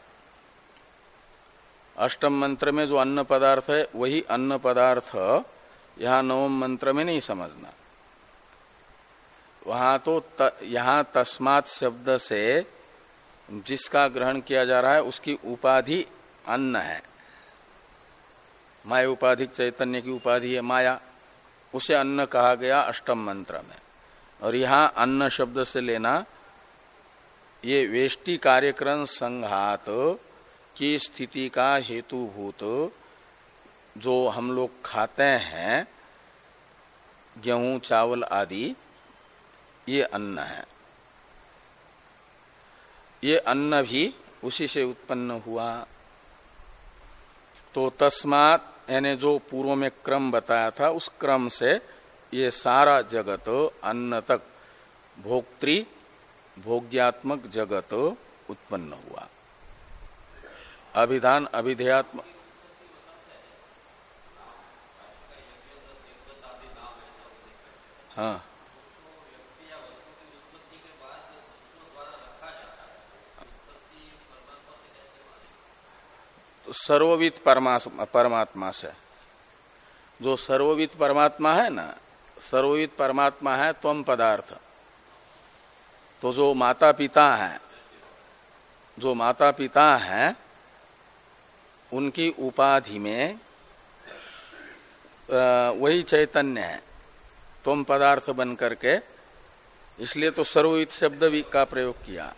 अष्टम मंत्र में जो अन्न पदार्थ है वही अन्न पदार्थ यहाँ नवम मंत्र में नहीं समझना। वहाँ तो त, यहाँ तस्मात शब्द से जिसका ग्रहण किया जा रहा है उसकी उपाधि अन्न है। माया उपाधिक चैतन्य की उपाधि है माया उसे अन्न कहा गया अष्टम मंत्र में। और यहाँ अन्न शब्द से लेना ये वेष्टि कार्यक्रम संघात की स्थिति का हेतुभूत जो हम लोग खाते हैं, गेहूँ, चावल आदि, ये अन्न है। ये अन्न भी उसी से उत्पन्न हुआ। तो तस्मात, यानी जो पूर्व में क्रम बताया था, उस क्रम से ये सारा जगत अन्न तक भोक्त्री भोग्यात्मक जगत उत्पन्न हुआ। अभिधान, अभिधेयात्म। हाँ। तो सर्ववित परमात्मा से। जो सर्ववित परमात्मा है ना सर्ववित परमात्मा है त्वम पदार्थ। तो जो माता पिता है, जो माता पिता हैं उनकी उपाधि में वही चैतन्य है। तुम पदार्थ बन करके, इसलिए तो सर्ववित शब्द का प्रयोग किया।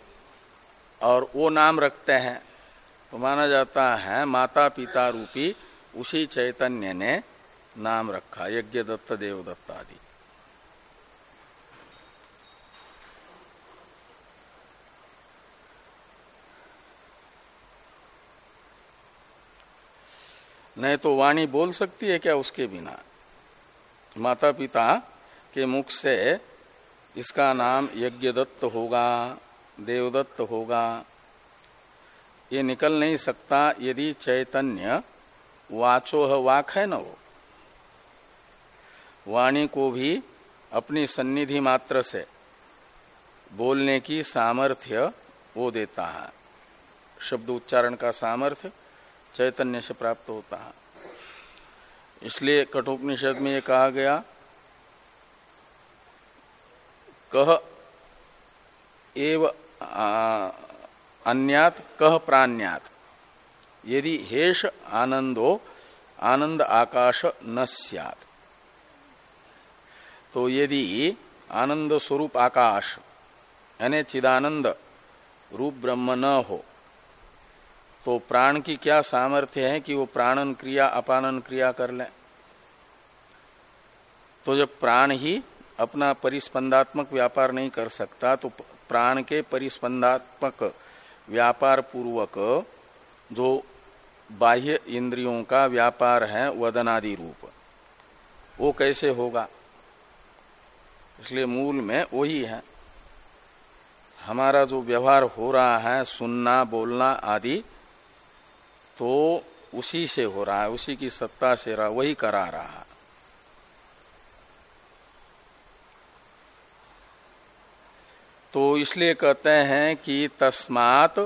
और वो नाम रखते हैं तो माना जाता है माता पिता रूपी उसी चैतन्य ने नाम रखा, यज्ञ दत्त, देवदत्त आदि। नहीं तो वाणी बोल सकती है क्या उसके बिना? माता पिता के मुख से इसका नाम यज्ञ दत्त होगा, देवदत्त होगा। ये निकल नहीं सकता यदि चैतन्य वाचो वाक है न वो। वाणी को भी अपनी सन्निधि मात्र से बोलने की सामर्थ्य वो देता है। शब्द उच्चारण का सामर्थ्य चैतन्य से प्राप्त होता है। इसलिए कठोपनिषद में ये कहा गया, कह एव अन्यात, कह प्राण्यात। यदि हेश आनंदो, आनंद आकाश न सियात। तो यदि आनंद स्वरूप आकाश, यानी चिदानंद रूप ब्रह्म न हो तो प्राण की क्या सामर्थ्य है कि वो प्राणन क्रिया, अपानन क्रिया कर ले? तो जब प्राण ही अपना परिस्पंदात्मक व्यापार नहीं कर सकता तो प्राण के परिस्पंदात्मक व्यापार पूर्वक जो बाह्य इंद्रियों का व्यापार है, वदनादि रूप, वो कैसे होगा? इसलिए मूल में वही है। हमारा जो व्यवहार हो रहा है, सुनना, बोलना आदि तो उसी से हो रहा है, उसी की सत्ता से रहा, वही करा रहा। तो इसलिए कहते हैं कि तस्मात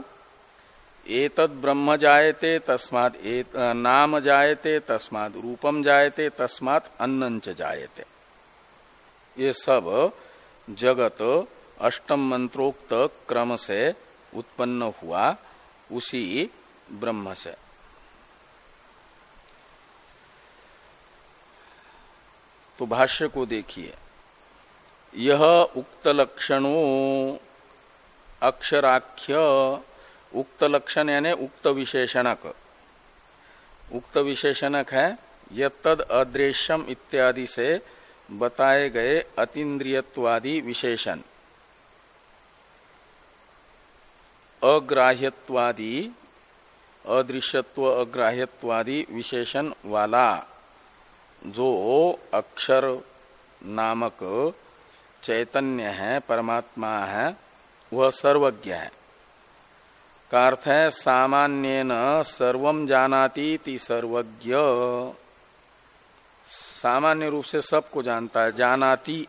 एतद ब्रह्म जायते, तस्मात नाम जायते, तस्मात रूपम जायते, तस्मात अन्नंच जायते। ये सब जगत अष्टम मंत्रोक्त क्रम से उत्पन्न हुआ, उसी ब्रह्म से। तो भाष्य को देखिए। यह उक्त लक्षणों अक्षराख्य, उक्त लक्षण यानी उक्त विशेषणक। उक्त विशेषणक है यद अदृश्यम इत्यादि से बताए गए अतीन्द्रियवादी विशेषण। अग्राह्यवादी अदृश्यत्व, अग्राह्यत्वादि विशेषण वाला जो अक्षर नामक चैतन्य है, परमात्मा है, वह सर्वज्ञ है। का अर्थ है सामान्य न सर्वम जानाती सर्वज्ञ। सामान्य रूप से सबको जानता है, जानाती,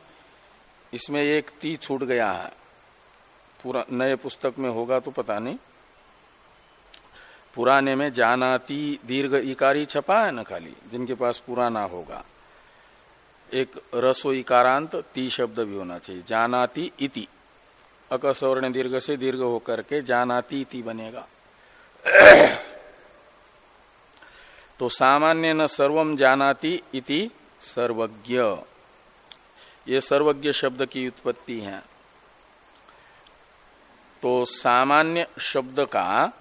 इसमें एक ती छूट गया है। पूरा, नए पुस्तक में होगा तो पता नहीं। पुराने में जानाती दीर्घ इकारी छपा है ना खाली, जिनके पास पुराना होगा। एक रसो इकारांत ती शब्द भी होना चाहिए, जानाती इति। अकसवर्ण दीर्घ से दीर्घ होकर के जानाती इति बनेगा। तो सामान्य न सर्वम जानाती इति सर्वज्ञ। ये सर्वज्ञ शब्द की उत्पत्ति है। तो सामान्य शब्द का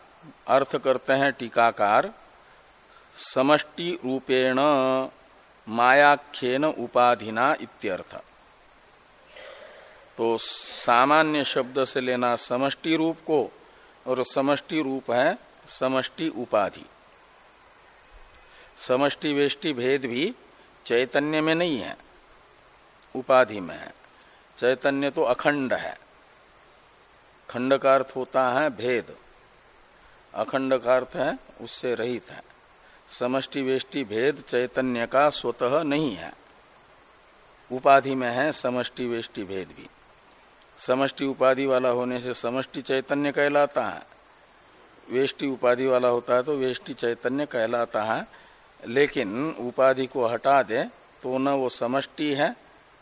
अर्थ करते हैं टीकाकार, समष्टि रूपेण मायाख्यन उपाधिना इत्यर्थ। तो सामान्य शब्द से लेना समष्टि रूप को, और समष्टि रूप है समष्टि उपाधि। समष्टि वेष्टि भेद भी चैतन्य में नहीं है, उपाधि में है। चैतन्य तो अखंड है। खंड का अर्थ होता है भेद। अखंड का अर्थ है, उससे रहित है। समष्टि वेष्टि भेद चैतन्य का स्वतः नहीं है। उपाधि में है समष्टि वेष्टि भेद भी। समष्टि उपाधि वाला होने से समष्टि चैतन्य कहलाता है। वेष्टि उपाधि वाला होता है तो वेष्टि चैतन्य कहलाता है। लेकिन उपाधि को हटा दे तो न वो समष्टि है,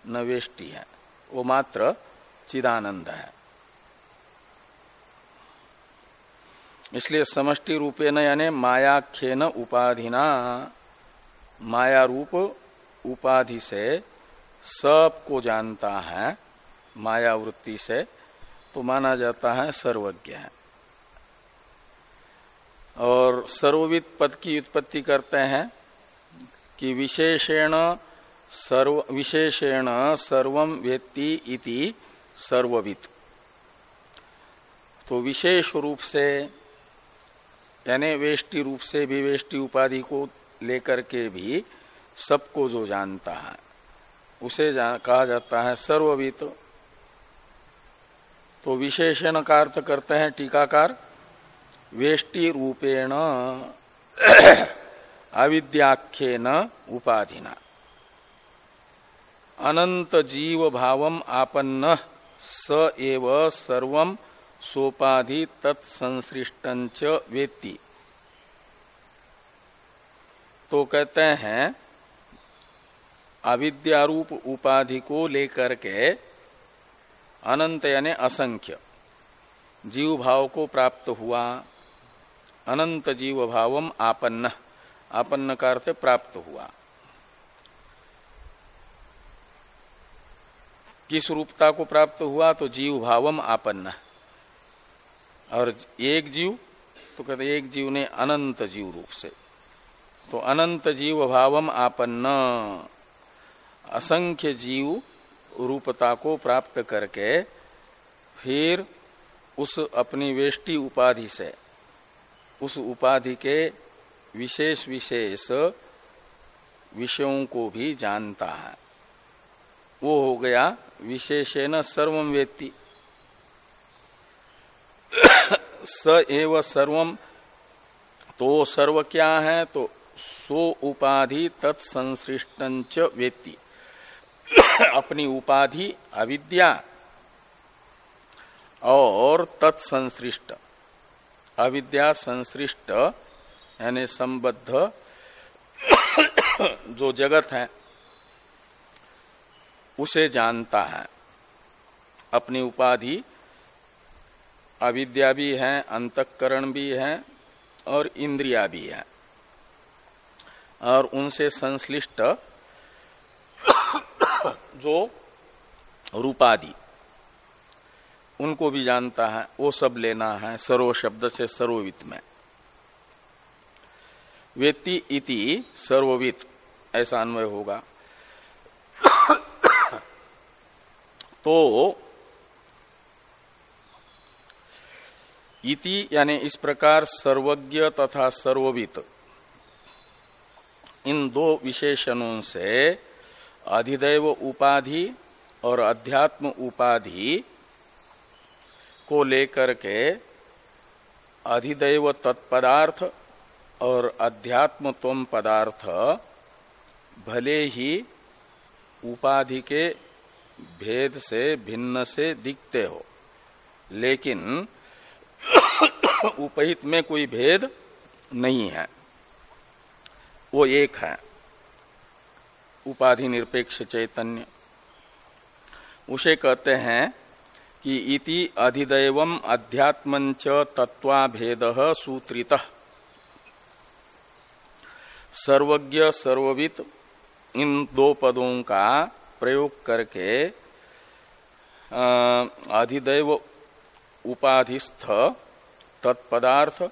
न वेष्टि है। वो मात्र चिदानंद है। इसलिए समष्टि रूपे न यानी मायाख्यन उपाधिना। माया रूप उपाधि से सबको जानता है माया वृत्ति से तो माना जाता है सर्वज्ञ है। और सर्वविद पद की उत्पत्ति करते हैं कि विशेषेण सर्व, विशेषेण सर्वम व्यक्ति इति सर्वविद। तो विशेष रूप से यानी वेष्टि रूप से भी वेष्टि उपाधि को लेकर के भी सबको जो जानता है उसे जा, कहा जाता है सर्ववित। तो विशेषण का अर्थ करते हैं टीकाकार वेष्टि रूपेण अविद्याख्येन उपाधिना। अनंत जीव भावम आपन्न स एव सर्वम सोपाधि तत्संसृष्ट वेत्ति। तो कहते हैं, अविद्यारूप उपाधि को लेकर के अनंत यानी असंख्य जीव भाव को प्राप्त हुआ, अनंत जीव भावम आपन्न आपन्न का अर्थ प्राप्त हुआ। किस रूपता को प्राप्त हुआ? तो जीव भावम आपन्न। और एक जीव तो कहते एक जीव ने अनंत जीव रूप से। तो अनंत जीव भावम आपन्न। असंख्य जीव रूपता को प्राप्त करके फिर उस अपनी वेष्टि उपाधि से, उस उपाधि के विशेष विशेष विषयों को भी जानता है। वो हो गया विशेषेण सर्वम वेत्ती। स एव सर्वम तो सर्व क्या है? तो सो उपाधि तत्संसृष्ट वेत्ती। अपनी उपाधि अविद्या और तत्संसृष्ट। अविद्या संसृष्ट, यानी संबद्ध, जो जगत है, उसे जानता है। अपनी उपाधि अविद्या भी है, अंतकरण भी है और इंद्रिया भी है। और उनसे संश्लिष्ट जो रूपादि, उनको भी जानता है, वो सब लेना है सर्व शब्द से सर्ववित में। वेत्ति इति सर्ववित, ऐसा अन्वय होगा। तो इति यानी इस प्रकार सर्वज्ञ तथा सर्ववित। इन दो विशेषणों से अधिदैव उपाधि और अध्यात्म उपाधि को लेकर के अधिदैव तत्पदार्थ और अध्यात्म तम पदार्थ भले ही उपाधि के भेद से, भिन्न से दिखते हो, लेकिन उपहित में कोई भेद नहीं है। वो एक है। उपाधि निरपेक्ष चैतन्य। उसे कहते हैं कि इति अधिदैव अध्यात्मच तत्वाभेद सूत्रित। सर्वज्ञ, सर्ववित इन दो पदों का प्रयोग करके अधिदैव उपाधिस्थ तत्पदार्थ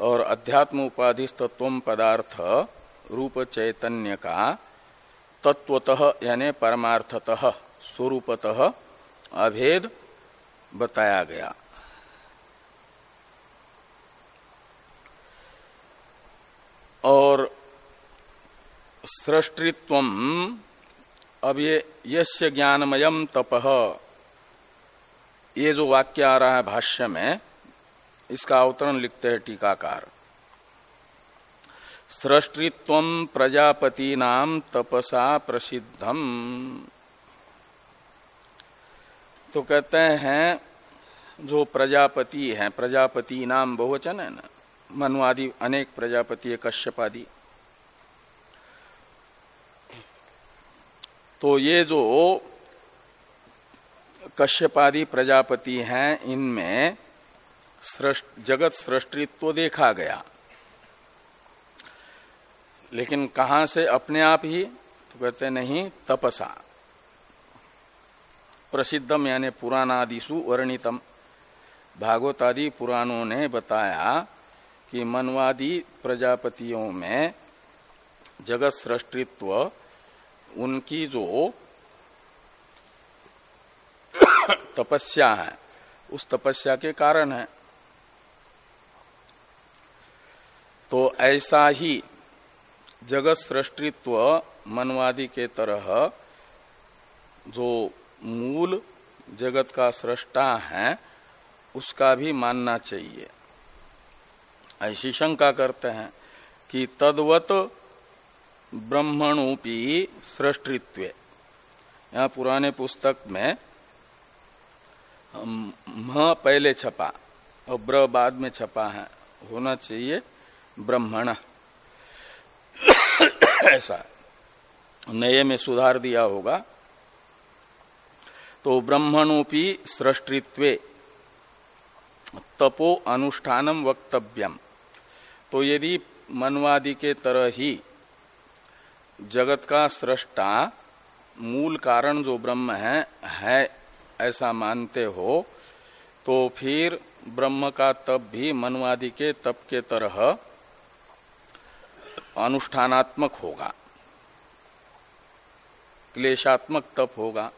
और अध्यात्म उपाधिस्थ तत्व पदार्थ रूप चैतन्य का तत्वतः यानी परमार्थतः, स्वरूपतः अभेद बताया गया। और सृष्टित्व, अब ये, यस्य ज्ञानमयम तपह ये जो वाक्य आ रहा है भाष्य में इसका अवतरण लिखते हैं टीकाकार। सृष्टित्व प्रजापति नाम तपसा प्रसिद्धम। तो कहते हैं, जो प्रजापति है, प्रजापति नाम बहुवचन है ना? मनुवादी, अनेक प्रजापति है कश्यपादी तो ये जो कश्यपादी प्रजापति हैं, इनमें जगत सृष्टित्व देखा गया। लेकिन कहा से? अपने आप ही? तो कहते नहीं, तपसा। प्रसिद्धम यानी पुराणादिशु वर्णितम। भागवत आदि पुराणों ने बताया कि मनवादी प्रजापतियों में जगत सृष्टित्व, उनकी जो तपस्या है, उस तपस्या के कारण है। तो ऐसा ही जगत सृष्टित्व मनवादी के तरह जो मूल जगत का सृष्टा है, उसका भी मानना चाहिए। ऐसी शंका करते हैं कि तद्वत ब्रह्मणोपी सृष्टित्व। यहाँ पुराने पुस्तक में म पहले छपा, और ब्र बाद में छपा है, होना चाहिए। ब्रह्मण। ऐसा। नए में सुधार दिया होगा। तो ब्रह्मणोपी सृष्टित्व। तपो अनुष्ठानम वक्तव्यम। तो यदि मनवादी के तरह ही जगत का सृष्टा मूल कारण जो ब्रह्म है है ऐसा मानते हो तो फिर ब्रह्म का तप भी मनवादी के तप के तरह अनुष्ठानात्मक होगा। क्लेशात्मक तप होगा।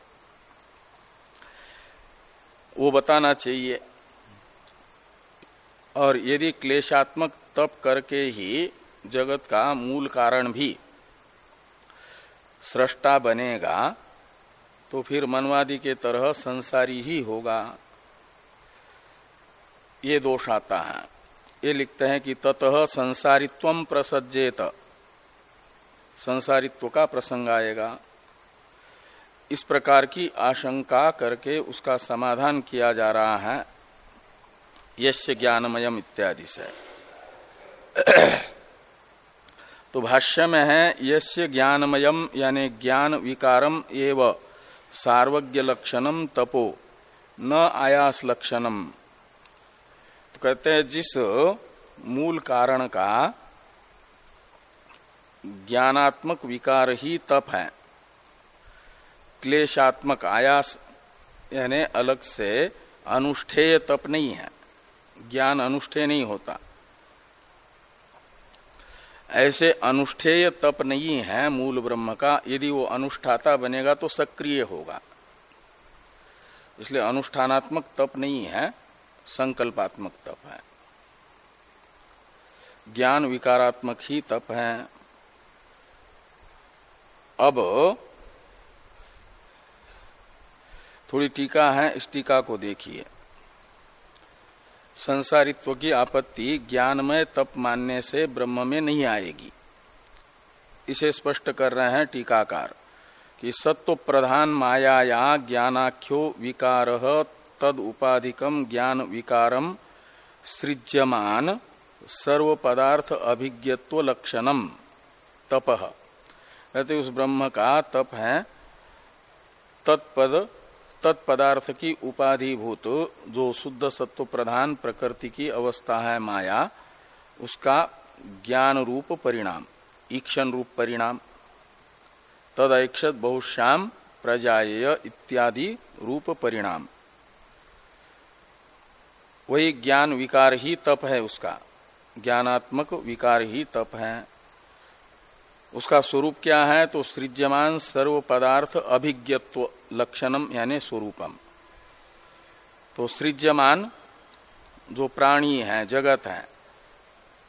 वो बताना चाहिए। और यदि क्लेशात्मक तप करके ही जगत का मूल कारण भी सृष्टा बनेगा तो फिर मनवादी के तरह संसारी ही होगा। ये दोष आता है। ये लिखते हैं कि ततः संसारित्व प्रसज्जेत संसारित्व का प्रसंग आएगा। इस प्रकार की आशंका करके उसका समाधान किया जा रहा है। यश्य ज्ञानमयम इत्यादि से। तो भाष्य में है यश्य ज्ञानमयम यानी ज्ञान विकारम एव सार्वज्ञ लक्षणम तपो, न आयास लक्षणम। तो कहते हैं जिस मूल कारण का ज्ञानात्मक विकार ही तप है। क्लेशात्मक आयास यानी अलग से अनुष्ठेय तप नहीं है। ज्ञान अनुष्ठेय नहीं होता। ऐसे अनुष्ठेय तप नहीं है मूल ब्रह्म का। यदि वो अनुष्ठाता बनेगा तो सक्रिय होगा। इसलिए अनुष्ठानात्मक तप नहीं है। संकल्पात्मक तप है। ज्ञान विकारात्मक ही तप है। अब थोड़ी टीका है, इस टीका को देखिए। संसारित्व की आपत्ति ज्ञानमय तप मानने से ब्रह्म में नहीं आएगी। इसे स्पष्ट कर रहे हैं टीकाकार कि सत्व प्रधान माया या ज्ञानाख्यो विकार तद उपाधिकम ज्ञान विकारम सृज्यमान सर्व पदार्थ अभिज्ञत्व लक्षणम तप। कहते उस ब्रह्म का तप है, तत्पद, तत्पदार्थ की उपाधिभूत, जो शुद्ध सत्व प्रधान प्रकृति की अवस्था है माया, उसका ज्ञान रूप परिणाम ईक्षण रूप परिणाम। तद ऐक्षत बहुश्याम प्रजाएय इत्यादि रूप परिणाम। वही ज्ञान विकार ही तप है उसका। ज्ञानात्मक विकार ही तप है। उसका स्वरूप क्या है? तो सृज्यमान सर्व पदार्थ अभिज्ञत्व लक्षणम, यानी स्वरूपम। तो सृज्यमान जो प्राणी है, जगत है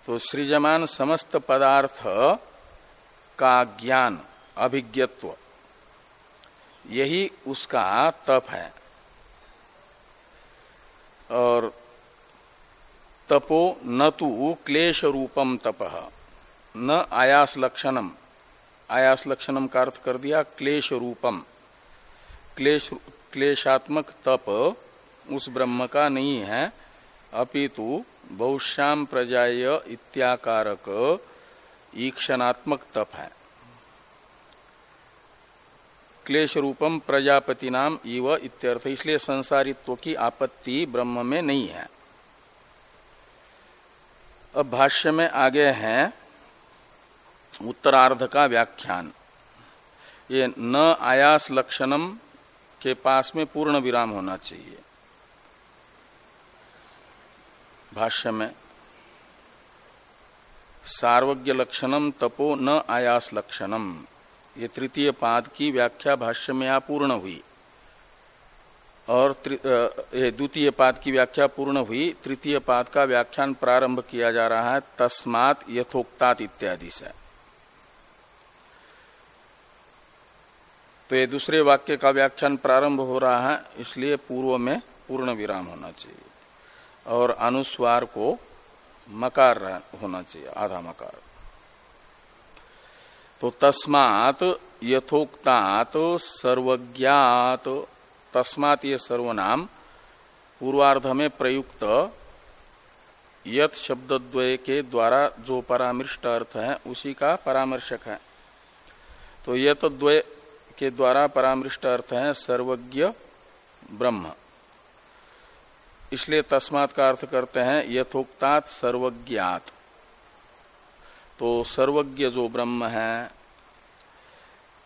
तो सृजमान समस्त पदार्थ का ज्ञान, अभिज्ञत्व, यही उसका तप है। और तपो न तो क्लेश रूपम तप। न आयास लक्षणम आयास लक्षणम का अर्थ कर दिया? क्लेश रूपम क्लेश, क्लेशात्मक तप उस ब्रह्म का नहीं है। अपितु बहुश्याम प्रजाय इत्याकारक ईक्षणात्मक तप है। क्लेश रूपम प्रजापति नाम इव इत्यर्थ। इसलिए संसारित्व की आपत्ति ब्रह्म में नहीं है। अब भाष्य में आगे हैं उत्तरार्ध का व्याख्यान। ये न आयास लक्षणम के पास में पूर्ण विराम होना चाहिए। भाष्य में, सार्वज्ञ लक्षणम तपो न आयास लक्षणम। ये तृतीय पाद की व्याख्या भाष्य में यहाँ पूर्ण हुई। और द्वितीय पाद की व्याख्या पूर्ण हुई। तृतीय पाद का व्याख्यान प्रारंभ किया जा रहा है, तस्मात यथोक्तात इत्यादि से। तो ये दूसरे वाक्य का व्याख्यान प्रारंभ हो रहा है, इसलिए पूर्व में पूर्ण विराम होना चाहिए। और अनुस्वार को मकार होना चाहिए, आधा मकार। तो तस्मात यथोक्तात सर्वज्ञात तस्मात ये सर्वनाम पूर्वार्ध में प्रयुक्त यथ शब्दद्वय के द्वारा जो परामृष्ट अर्थ है, उसी का परामर्शक है। तो यथ द्वय के द्वारा परामृष्ट अर्थ है, सर्वज्ञ ब्रह्म। इसलिए तस्मात का अर्थ करते हैं, यथोक्तात सर्वज्ञात। तो सर्वज्ञ जो ब्रह्म है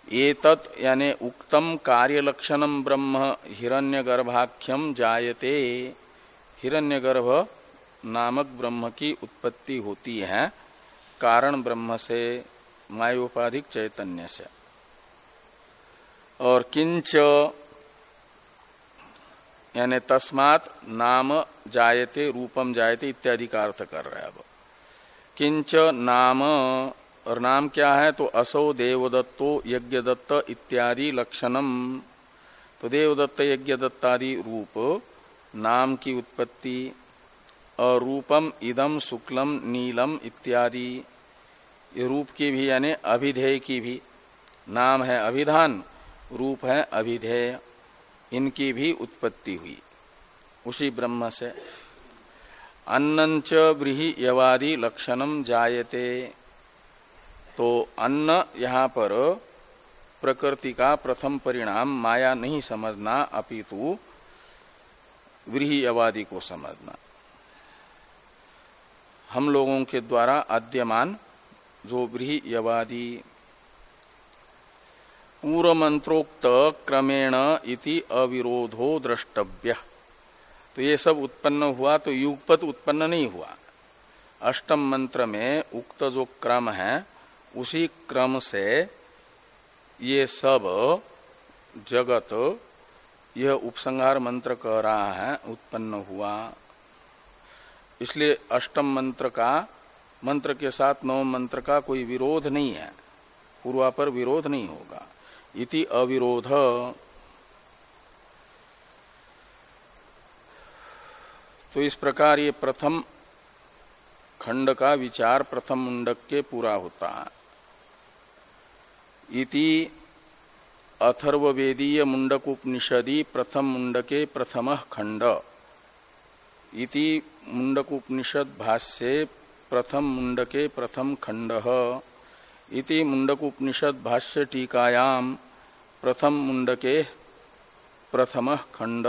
एतत् यानी उक्तम कार्य लक्षणम ब्रह्म हिरण्यगर्भाख्यम जायते। हिरण्यगर्भ नामक ब्रह्म की उत्पत्ति होती है। कारण ब्रह्म से, मायोपाधिक चैतन्य से। और किंच यानी तस्मात नाम जायते, रूपम जायते इत्यादि का अर्थ कर रहे अब। किंच नाम और नाम क्या है? तो असो देवदत्तो यज्ञ इत्यादि लक्षणम। तो देवदत्त यज्ञ दत्तादि रूप, नाम की उत्पत्ति और रूपम इदम, शुक्लम, नीलम इत्यादि। रूप की भी, यानी अभिधेय की भी, नाम है अभिधान, रूप है अभिधेय। इनकी भी उत्पत्ति हुई। उसी ब्रह्म से। अन्नच ब्रीही यवादि लक्षणम जायते। तो अन्न यहाँ पर प्रकृति का प्रथम परिणाम माया नहीं समझना, अपितु व्रीहवादी को समझना। हम लोगों के द्वारा आद्यमान जो व्रीहवादी पूर्व मंत्रोक्त क्रमेण इति अविरोधो द्रष्टव्य। तो ये सब उत्पन्न हुआ तो युगपत उत्पन्न नहीं हुआ। अष्टम मंत्र में उक्त जो क्रम है उसी क्रम से ये सब जगत, यह उपसंहार मंत्र कह रहा है, उत्पन्न हुआ। इसलिए अष्टम मंत्र का, मंत्र के साथ नवम मंत्र का कोई विरोध नहीं है। पूर्वा पर विरोध नहीं होगा। इति अविरोध। तो इस प्रकार ये प्रथम खंड का विचार, प्रथम मुंडक के पूरा होता है। इति अथर्वेदीय मुंडक उपनिषदि प्रथम मुंडके प्रथम खंड इति मुंडक उपनिषद भाष्ये प्रथम मुंडके प्रथम खंड इति मुंडक उपनिषद भाष्य टीकायाम प्रथम मुंडके प्रथम खंड